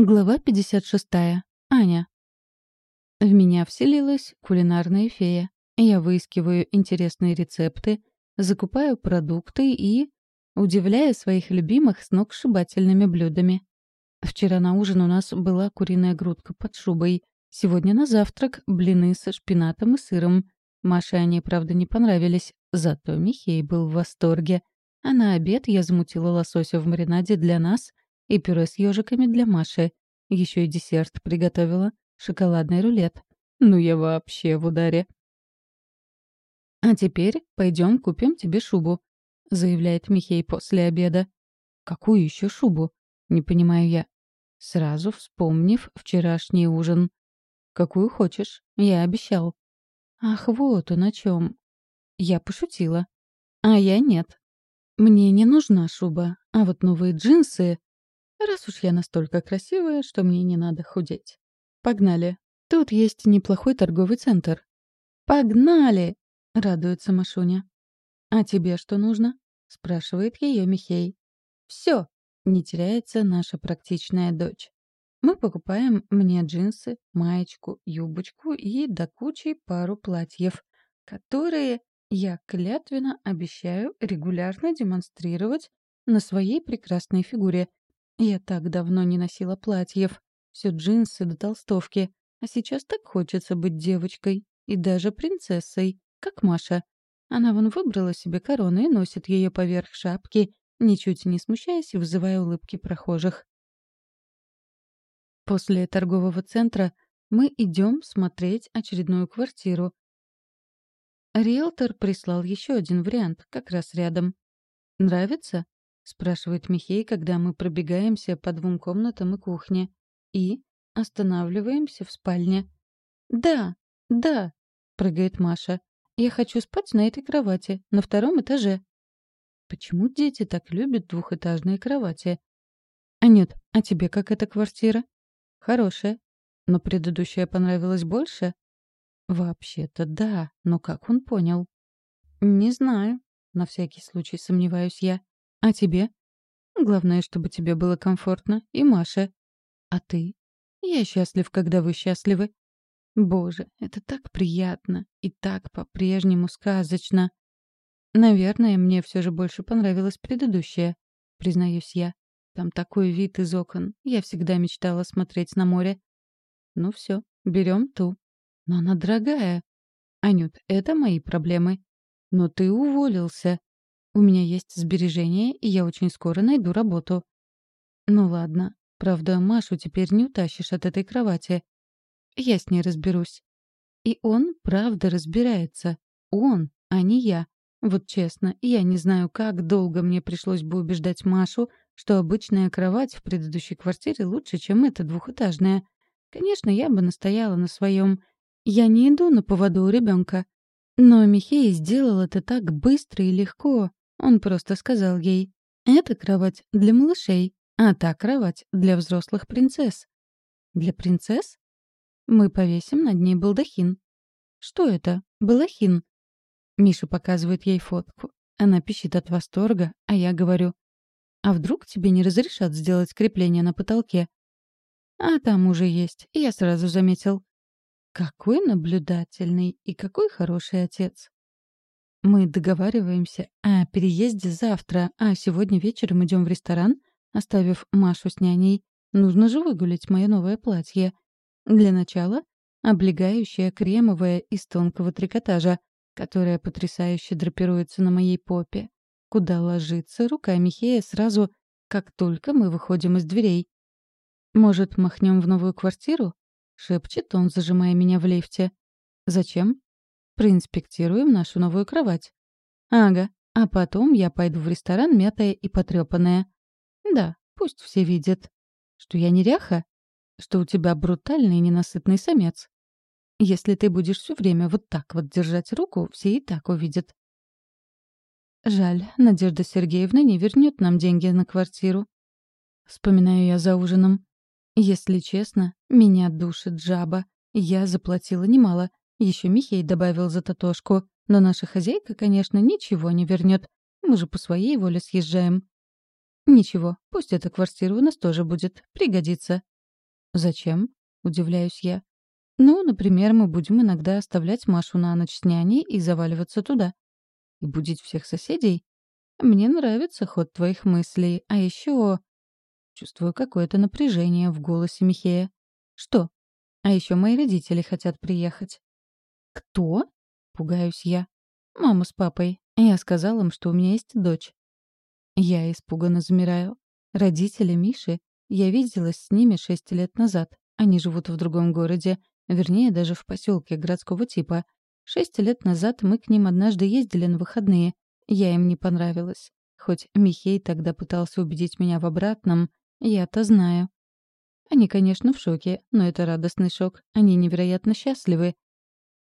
Глава 56. Аня. В меня вселилась кулинарная фея. Я выискиваю интересные рецепты, закупаю продукты и... удивляю своих любимых сногсшибательными блюдами. Вчера на ужин у нас была куриная грудка под шубой. Сегодня на завтрак — блины со шпинатом и сыром. Маше они, правда, не понравились, зато Михей был в восторге. А на обед я замутила лосося в маринаде для нас — и пюре с ежиками для Маши. Еще и десерт приготовила. Шоколадный рулет. Ну я вообще в ударе. «А теперь пойдем купим тебе шубу», — заявляет Михей после обеда. «Какую еще шубу?» — не понимаю я. Сразу вспомнив вчерашний ужин. «Какую хочешь, я обещал». «Ах, вот он о чем. Я пошутила. А я нет. Мне не нужна шуба, а вот новые джинсы Раз уж я настолько красивая, что мне не надо худеть. Погнали. Тут есть неплохой торговый центр. Погнали! Радуется Машуня. А тебе что нужно? Спрашивает ее Михей. Все! Не теряется наша практичная дочь. Мы покупаем мне джинсы, маечку, юбочку и до кучи пару платьев, которые я клятвенно обещаю регулярно демонстрировать на своей прекрасной фигуре, я так давно не носила платьев. Все джинсы до толстовки. А сейчас так хочется быть девочкой. И даже принцессой, как Маша. Она вон выбрала себе корону и носит ее поверх шапки, ничуть не смущаясь и вызывая улыбки прохожих. После торгового центра мы идем смотреть очередную квартиру. Риэлтор прислал еще один вариант, как раз рядом. «Нравится?» — спрашивает Михей, когда мы пробегаемся по двум комнатам и кухне. И останавливаемся в спальне. «Да, да», — прыгает Маша. «Я хочу спать на этой кровати, на втором этаже». Почему дети так любят двухэтажные кровати? Анют, а тебе как эта квартира? Хорошая. Но предыдущая понравилась больше? Вообще-то да, но как он понял? Не знаю. На всякий случай сомневаюсь я. А тебе? Главное, чтобы тебе было комфортно. И Маше. А ты? Я счастлив, когда вы счастливы. Боже, это так приятно и так по-прежнему сказочно. Наверное, мне все же больше понравилось предыдущее, признаюсь я. Там такой вид из окон. Я всегда мечтала смотреть на море. Ну все, берем ту. Но она дорогая. Анют, это мои проблемы. Но ты уволился. У меня есть сбережения, и я очень скоро найду работу. Ну ладно. Правда, Машу теперь не утащишь от этой кровати. Я с ней разберусь. И он, правда, разбирается. Он, а не я. Вот честно, я не знаю, как долго мне пришлось бы убеждать Машу, что обычная кровать в предыдущей квартире лучше, чем эта двухэтажная. Конечно, я бы настояла на своем. Я не иду на поводу у ребенка. Но Михей сделал это так быстро и легко. Он просто сказал ей, «Это кровать для малышей, а та кровать для взрослых принцесс». «Для принцесс?» «Мы повесим над ней балдахин». «Что это? Балахин?» Миша показывает ей фотку. Она пищит от восторга, а я говорю, «А вдруг тебе не разрешат сделать крепление на потолке?» «А там уже есть, я сразу заметил». Какой наблюдательный и какой хороший отец. Мы договариваемся о переезде завтра, а сегодня вечером идем в ресторан, оставив Машу с няней. Нужно же выгулить мое новое платье. Для начала — облегающее кремовое из тонкого трикотажа, которое потрясающе драпируется на моей попе, куда ложится рука Михея сразу, как только мы выходим из дверей. «Может, махнем в новую квартиру?» — шепчет он, зажимая меня в лифте. «Зачем?» Проинспектируем нашу новую кровать. Ага, а потом я пойду в ресторан мятая и потрепанная. Да, пусть все видят. Что я неряха? Что у тебя брутальный ненасытный самец. Если ты будешь все время вот так вот держать руку, все и так увидят. Жаль, Надежда Сергеевна не вернет нам деньги на квартиру. Вспоминаю я за ужином. Если честно, меня душит жаба. Я заплатила немало, еще Михей добавил за татошку. Но наша хозяйка, конечно, ничего не вернет. Мы же по своей воле съезжаем. Ничего, пусть эта квартира у нас тоже будет. Пригодится. «Зачем?» — удивляюсь я. «Ну, например, мы будем иногда оставлять Машу на ночь с няней и заваливаться туда. И будить всех соседей? Мне нравится ход твоих мыслей, а еще Чувствую какое-то напряжение в голосе Михея. «Что? А еще мои родители хотят приехать». «Кто?» — пугаюсь я. «Мама с папой. Я сказал им, что у меня есть дочь». Я испуганно замираю. Родители Миши, я виделась с ними шесть лет назад. Они живут в другом городе, вернее, даже в поселке городского типа. Шесть лет назад мы к ним однажды ездили на выходные. Я им не понравилась. Хоть Михей тогда пытался убедить меня в обратном, я-то знаю. Они, конечно, в шоке, но это радостный шок. Они невероятно счастливы.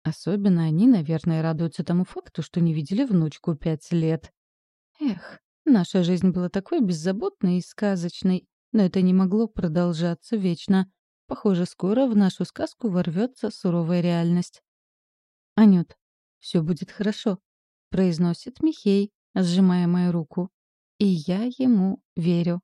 Особенно они, наверное, радуются тому факту, что не видели внучку пять лет. Эх, наша жизнь была такой беззаботной и сказочной, но это не могло продолжаться вечно. Похоже, скоро в нашу сказку ворвется суровая реальность. «Анют, все будет хорошо», — произносит Михей, сжимая мою руку. И я ему верю.